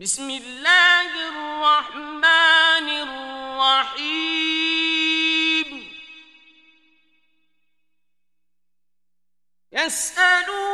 بسم اللہ الرحمن الرحیم يسألون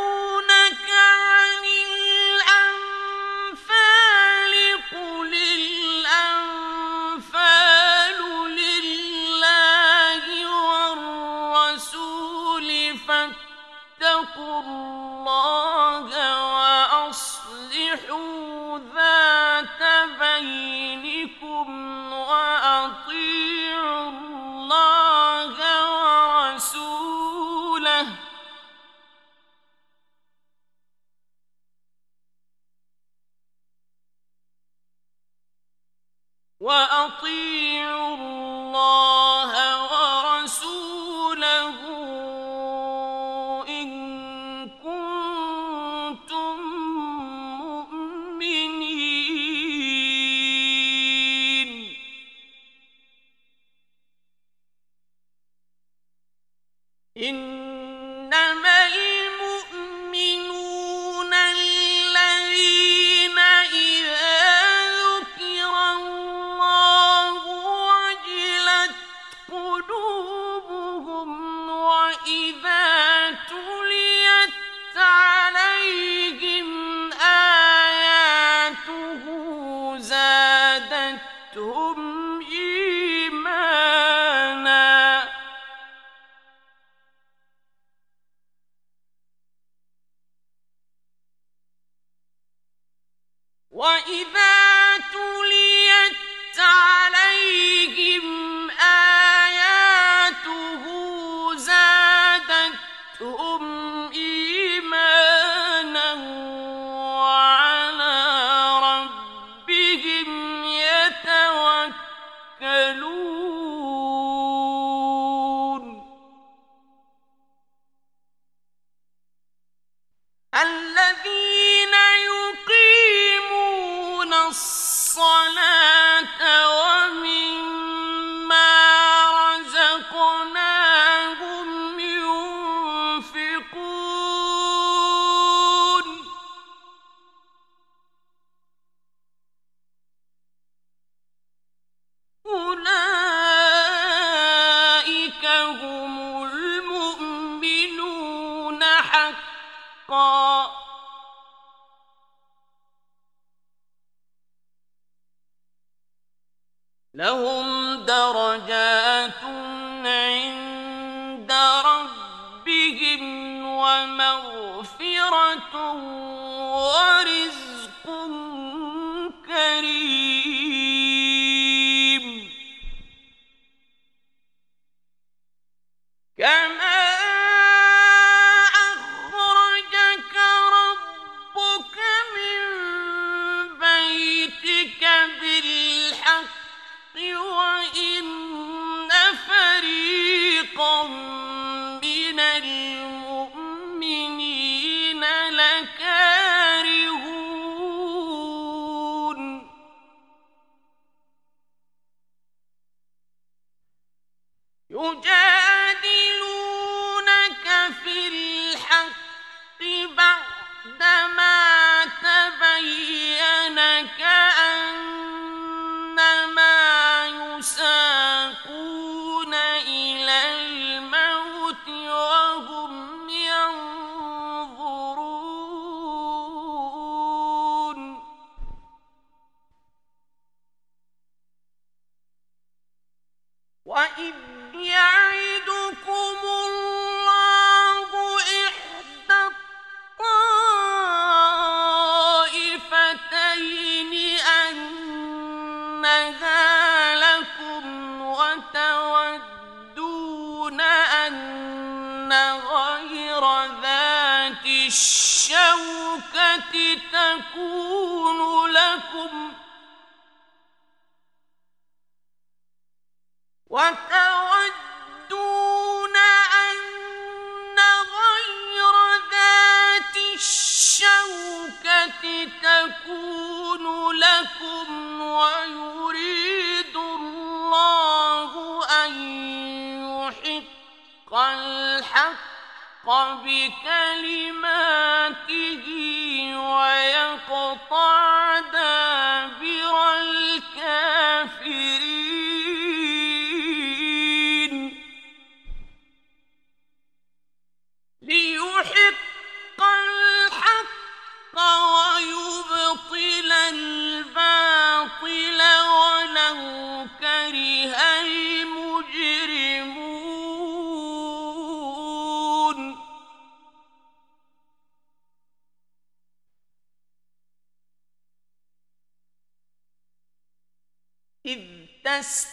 يجاهد تستغيثون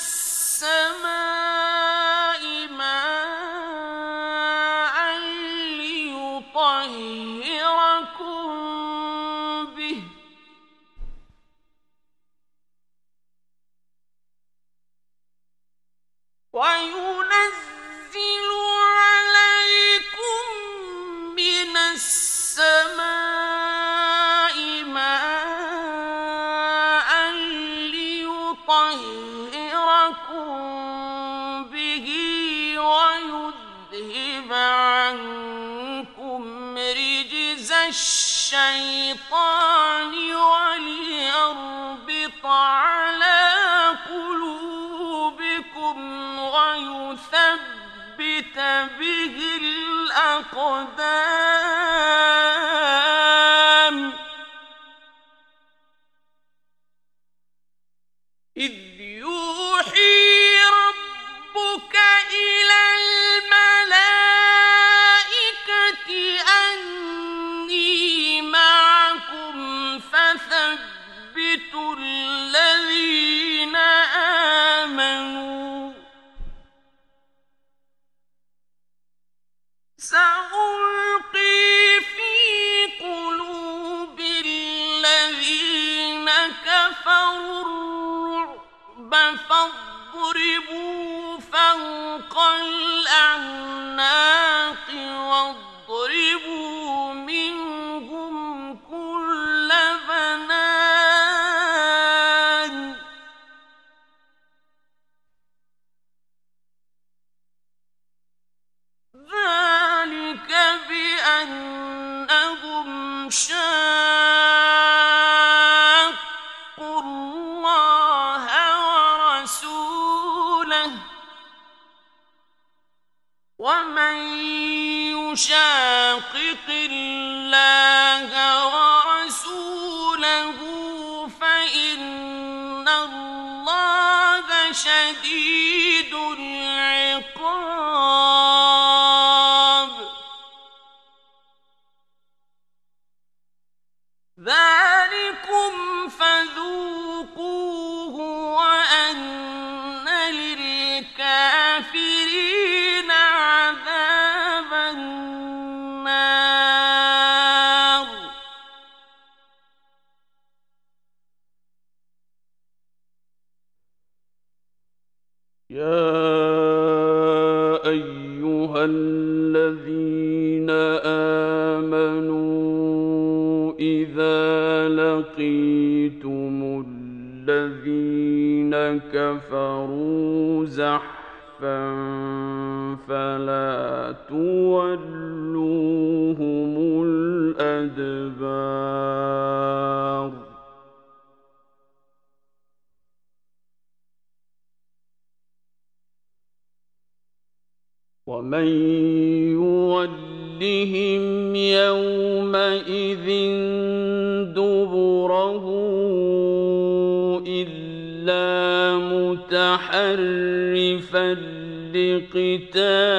السماء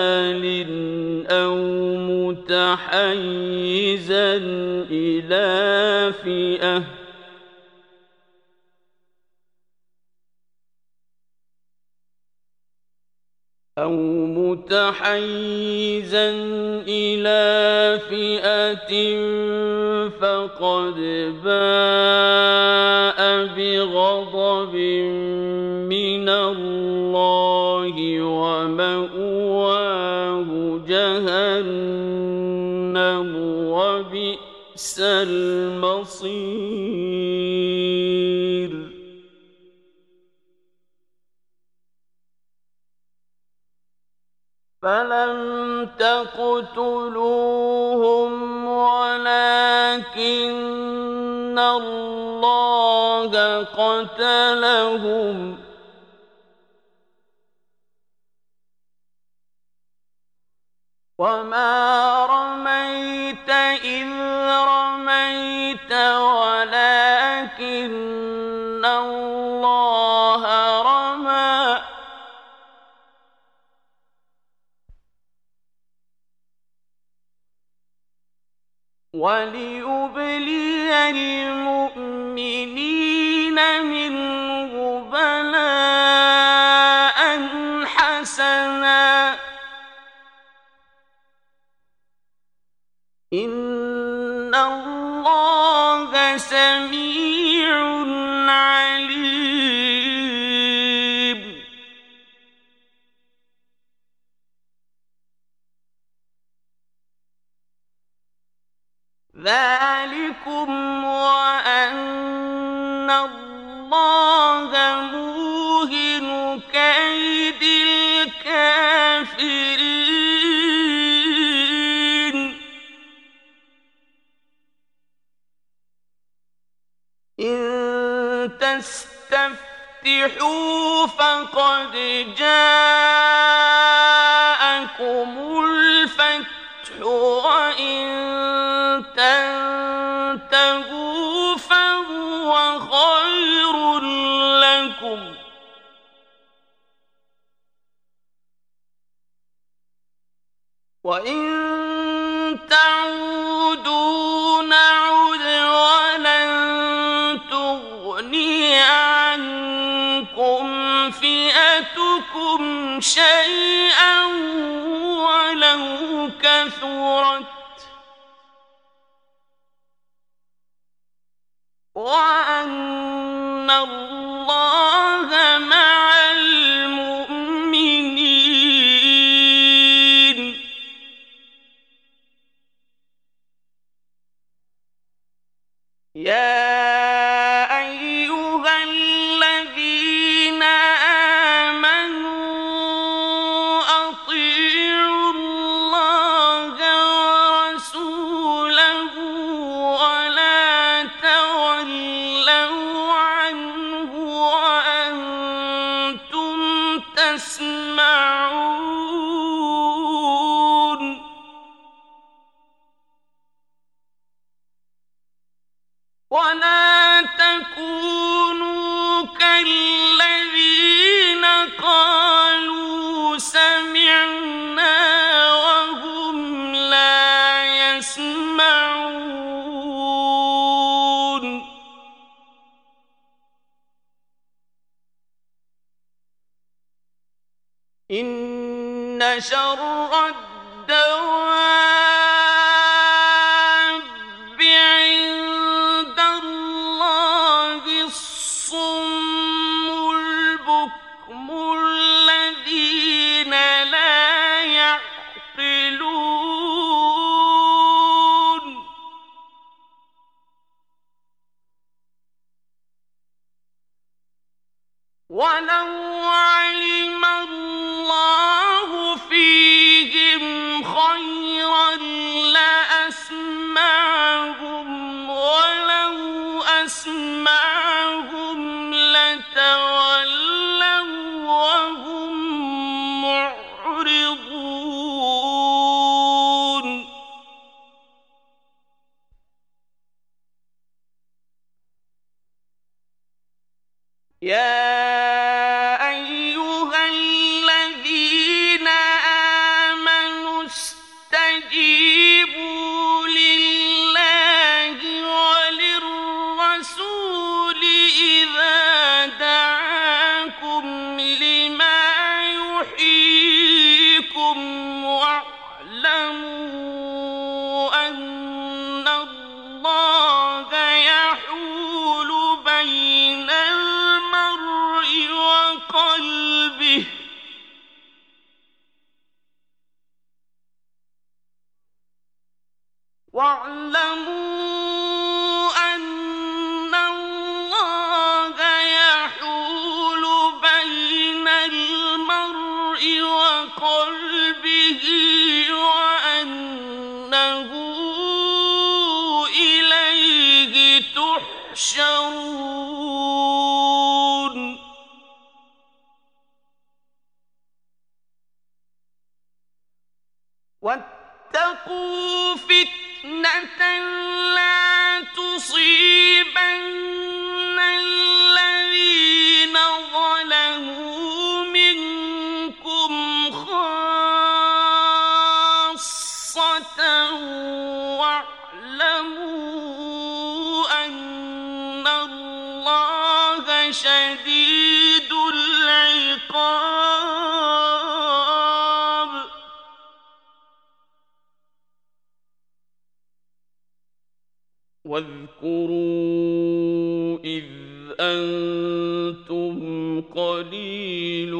لقتال أو متحيزا إلى فئة. أو متحيزا إلى فئة فقد باء. وبئس المصير. فلم تقتلوهم ولكن الله قتلهم. وما رميت إذ وليبلي المؤمنين منه بلاء ذلكم وأن الله موهن كيد الكافرين إن تستفتحوا فقد جاءكم الفتح وإن تنتهوا فهو خير لكم وإن تعودوا شيئا ولو كثرت. وأن الله ولا يعلمون واذكروا إذ أنتم قليل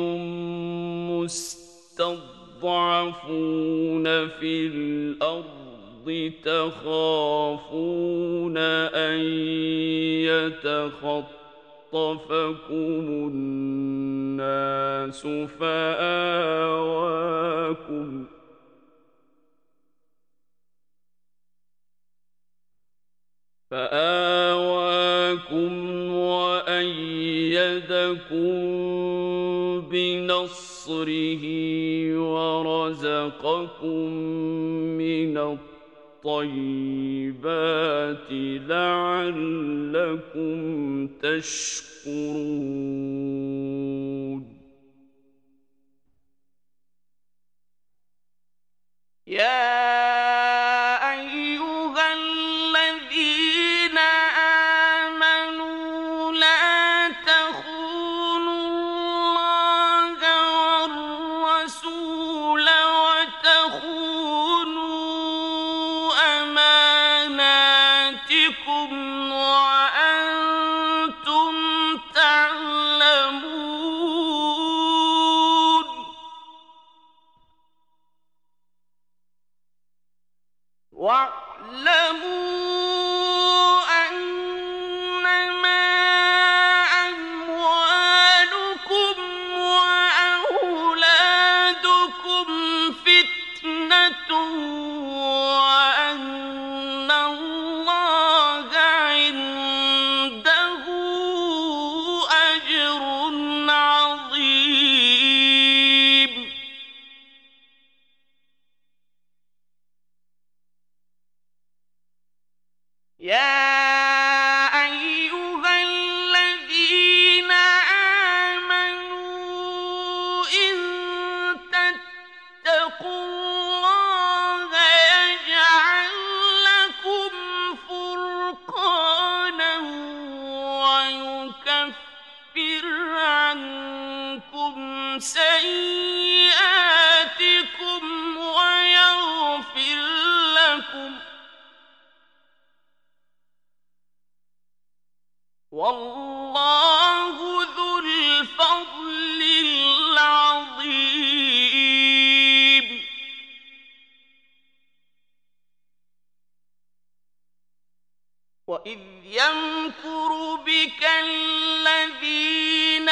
مستضعفون في الأرض تخافون أن يتخطون الناس فآواكم وأيدكم بنصره ورزقكم من الطيبات لعلكم تشكرون. يا عنكم سيئاتكم ويغفر لكم والله ذو الفضل العظيم وإذ ربك الذين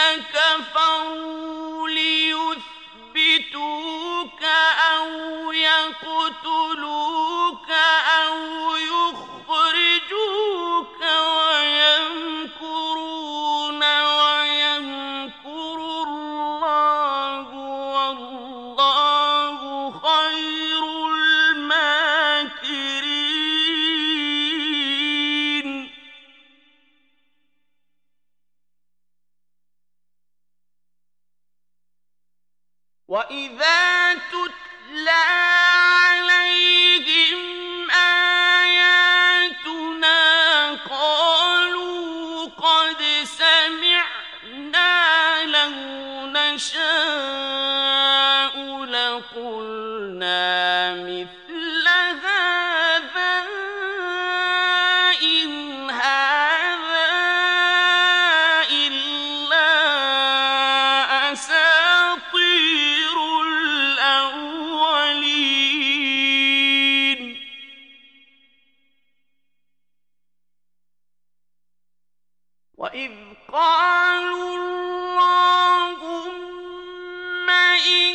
إِنَّ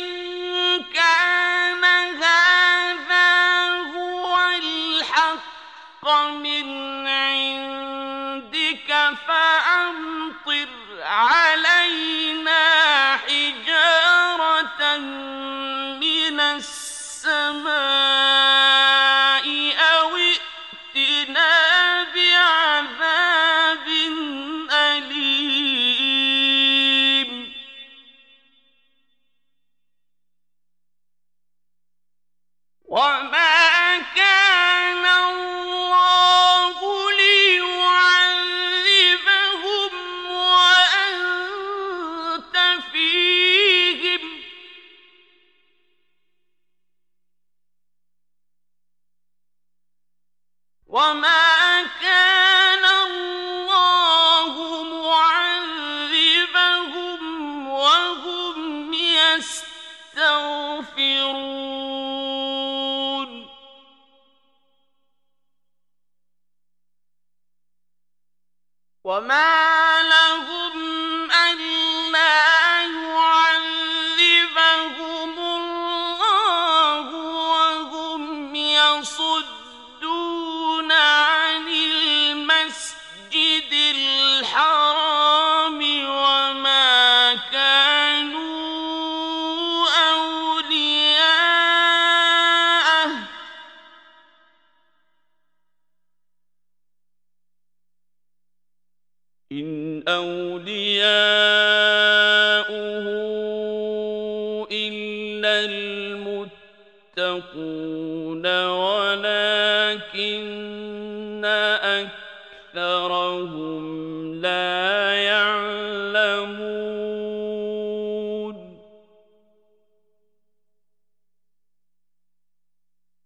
المتقون ولكن أكثرهم لا يعلمون.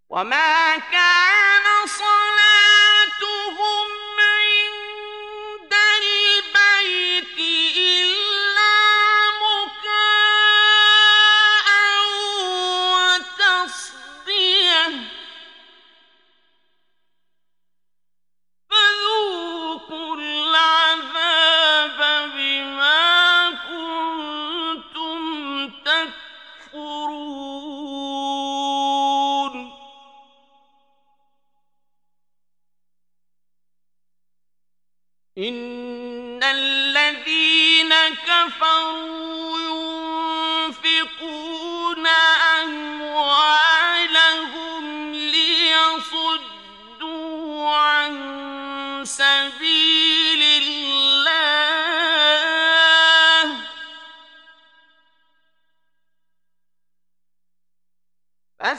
وما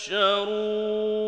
تحشرون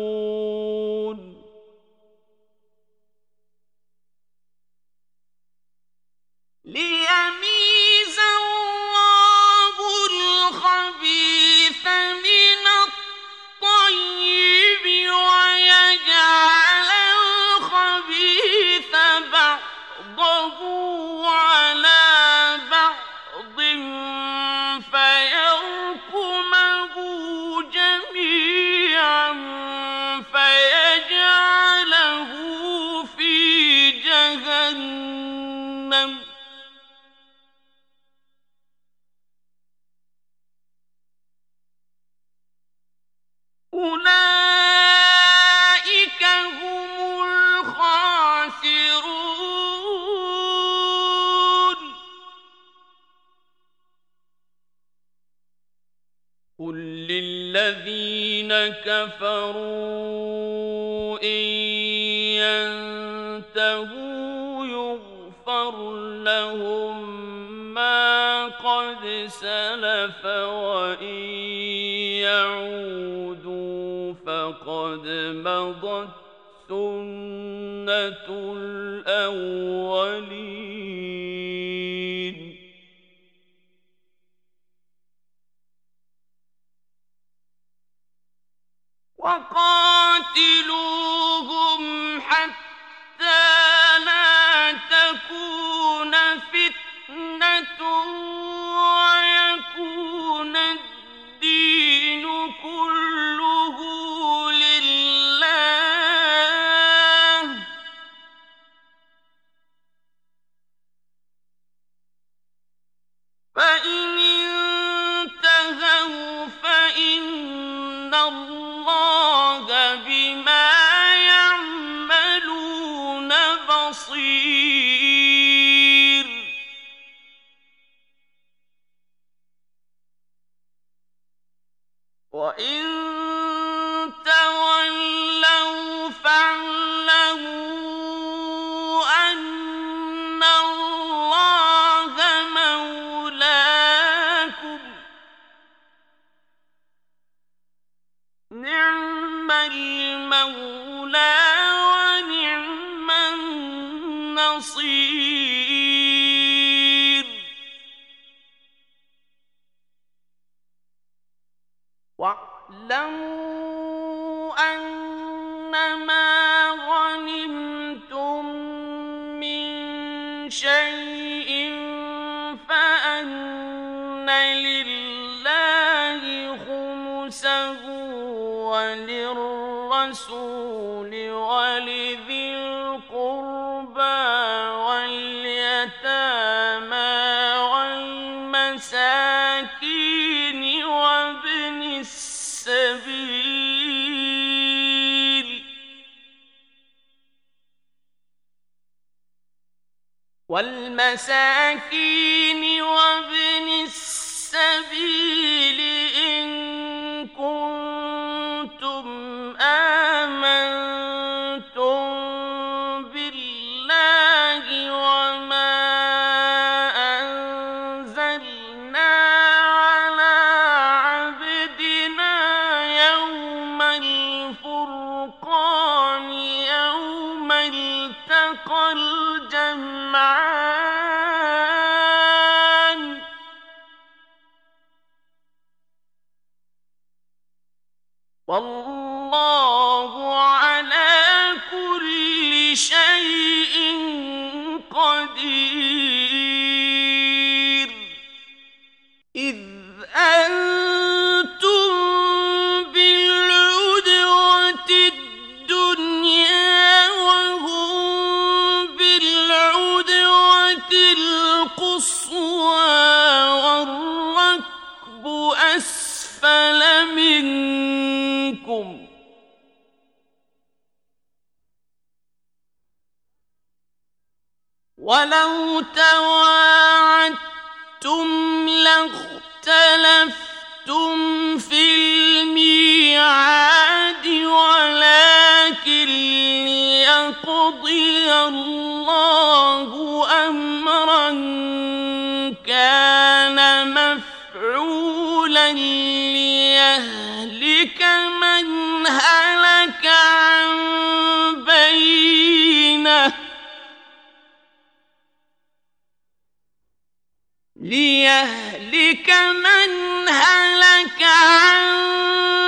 يهلك من هلك عن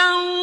لو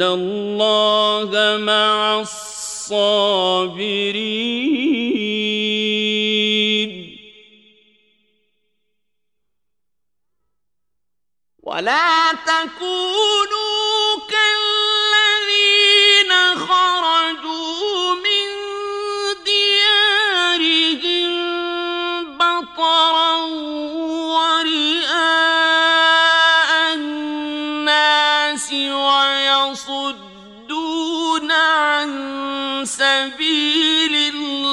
إِنَّ اللَّهَ مَعَ الصَّابِرِينَ سبيل الله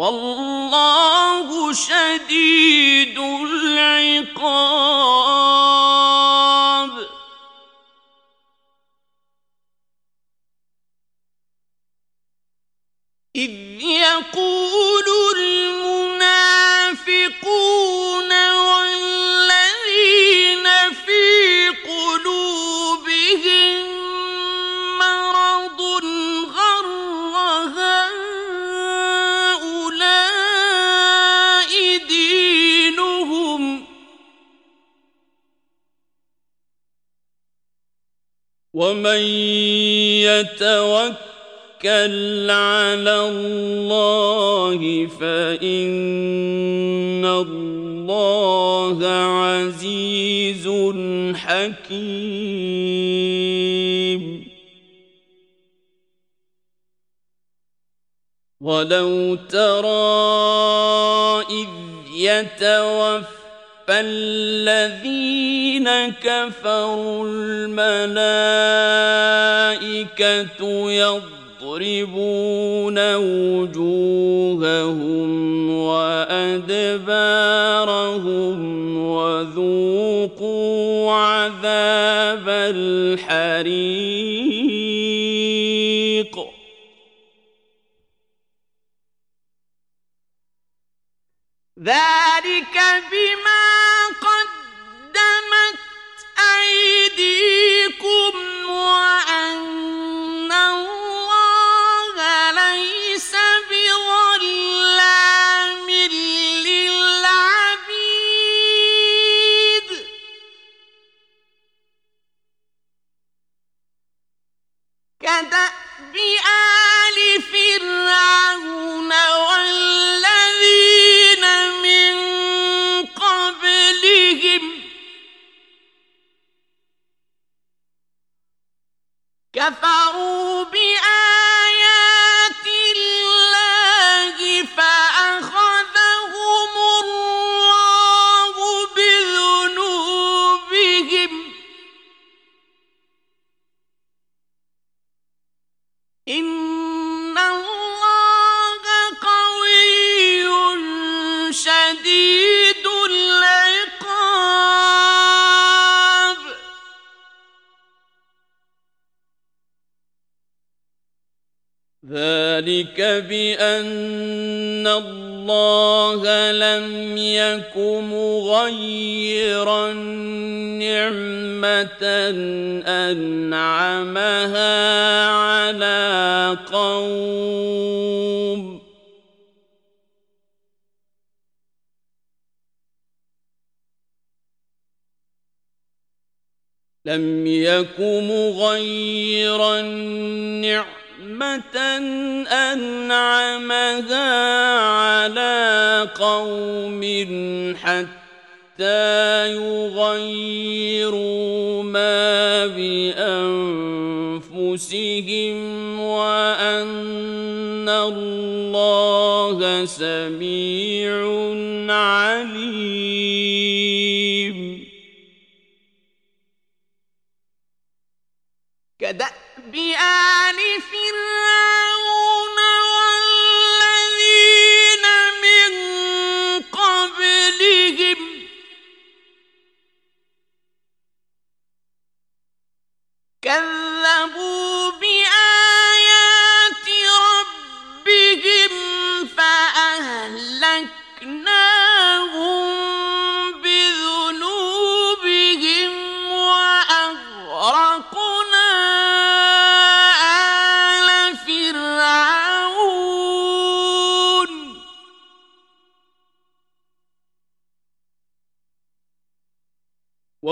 والله ومن يتوكل على الله فإن الله عزيز حكيم. ولو ترى إذ يتوفى فالذين كفروا الملائكة يضربون وجوههم وأدبارهم وذوقوا عذاب الحريق ذلك بما نعمة أنعمها على قوم. لم يكن غير نعمة أنعمها على قوم حتى يغيروا أنفسهم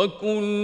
وَكُلُّ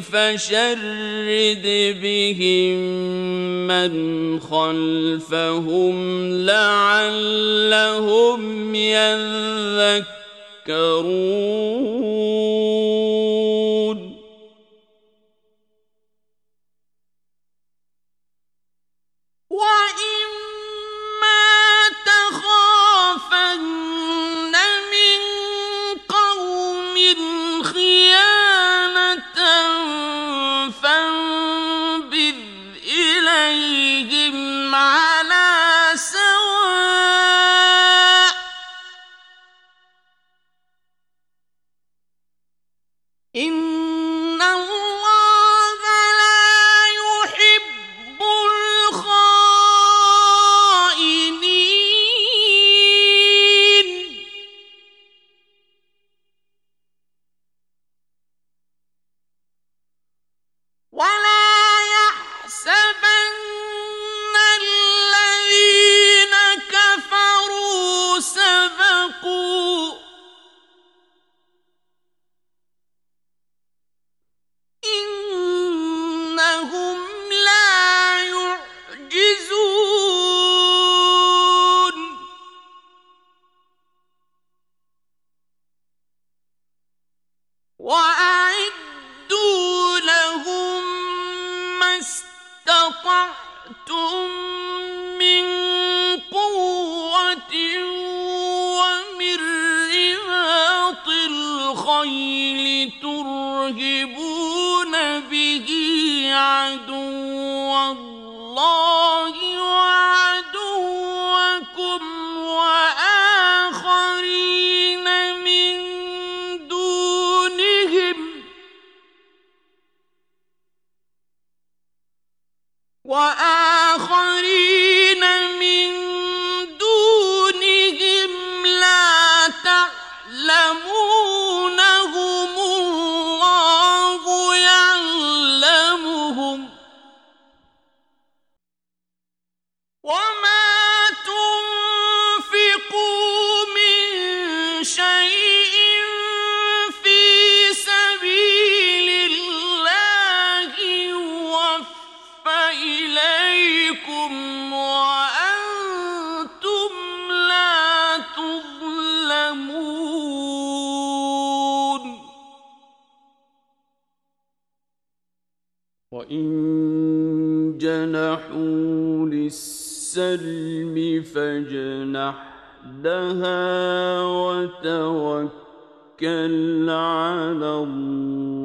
فشرد بهم من خلفهم لعلهم يذكرون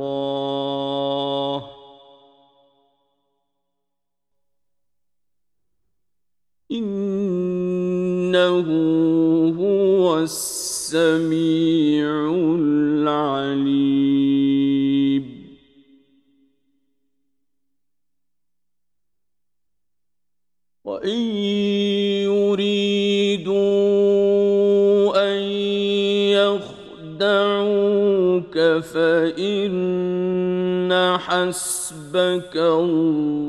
الله. إنه هو السميع العليم. وإن فإن حسبك الله.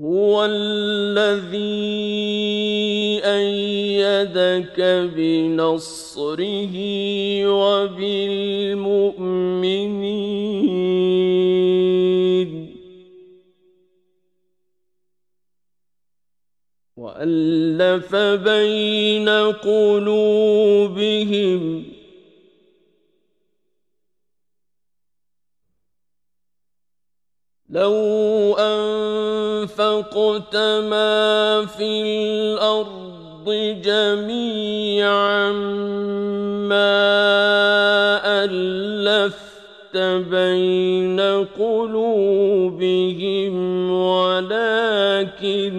هو الذي أيدك بنصره وبالمؤمنين. وألف بين قلوبهم لو أنفقت ما في الأرض جميعا ما ألفت بين قلوبهم ولكن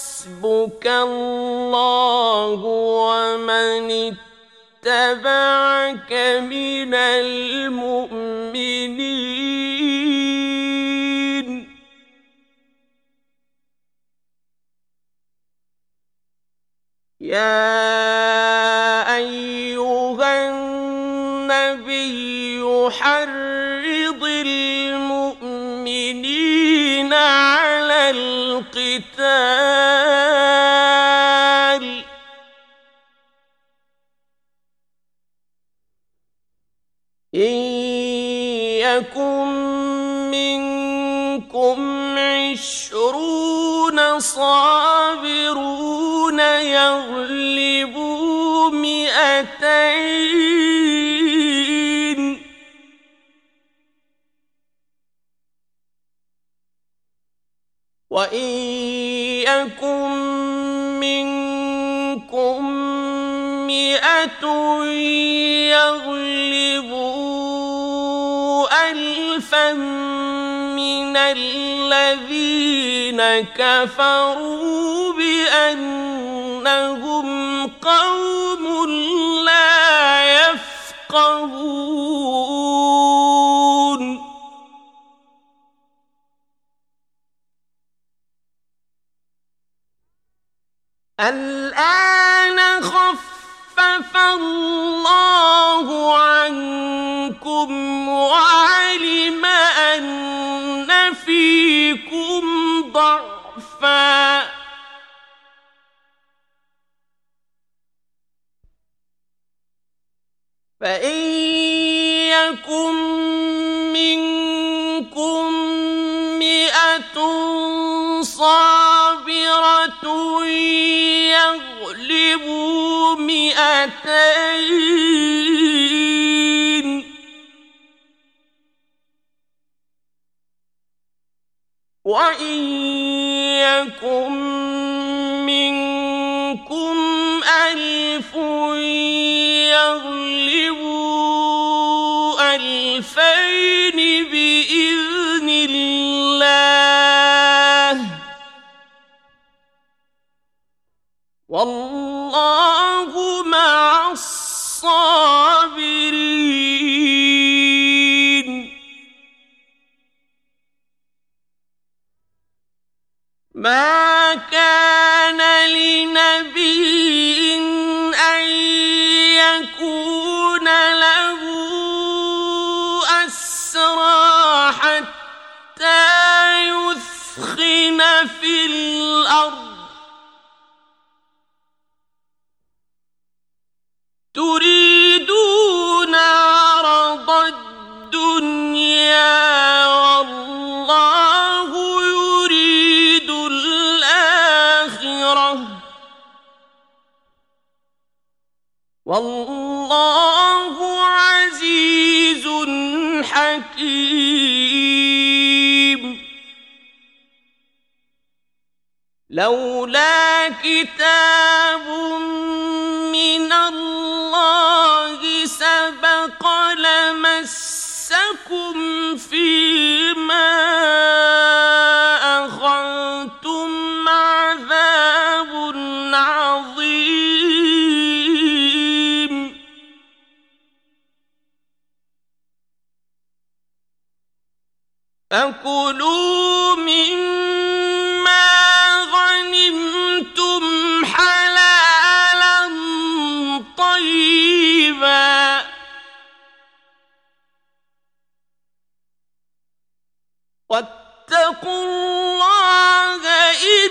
حسبك الله ومن اتبعك من المؤمنين. يا صابرون يغلبوا مئتين وإن يكن منكم مئة يغلبوا ألفا من الذين كفروا بأنهم قوم لا يفقهون الآن خفف الله عنكم منكم مئة صابرة يغلبوا مئتين وإن يكن والله مع الصابرين. ما كان لنبي أن يكون والله عزيز حكيم لولا كتاب من الله سبق لمسكم فيما فكلوا مما غنمتم حلالا طيبا واتقوا الله إن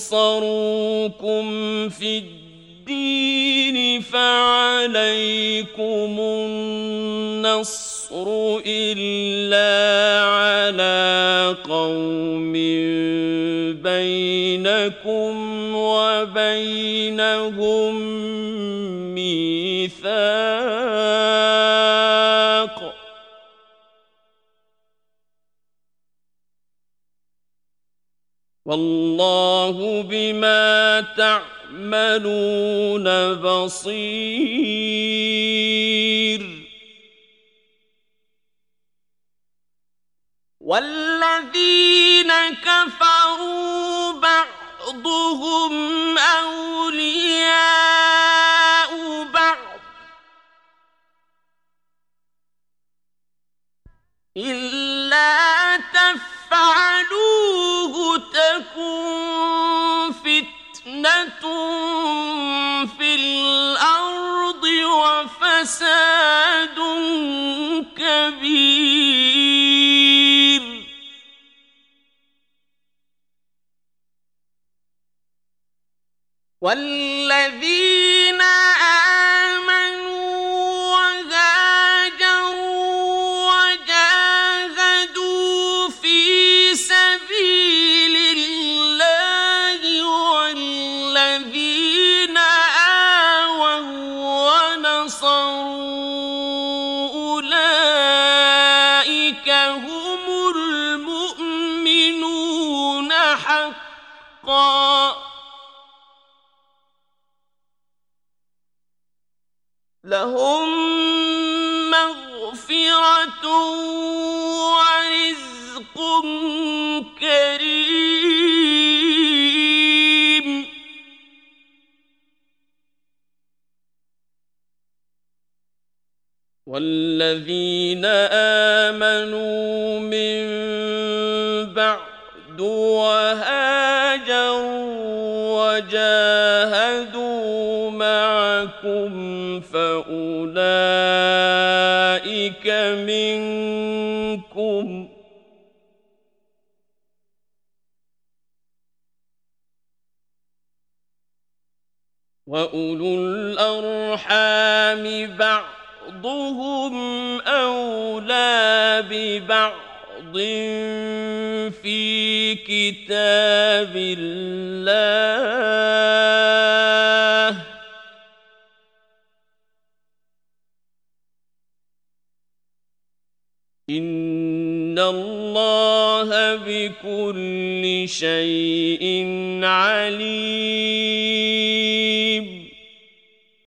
اسْتَنصَرُوكُمْ فِي الدِّينِ فَعَلَيْكُمُ النَّصْرُ إِلَّا عَلَىٰ قَوْمٍ بَيْنَكُمْ وَبَيْنَهُم مِّيثَاقٌ والله بما تعملون بصير. والذين كفروا بعضهم أولياء بعض. إلا تفعلوه تكن فتنة في الأرض وفساد كبير. والذين والذين آمنوا من بعد وهاجروا وجاهدوا معكم فأولئك منكم وأولو الأرحام بعضهم أولى ببعض في كتاب الله ان اللہ بكل شيء عليم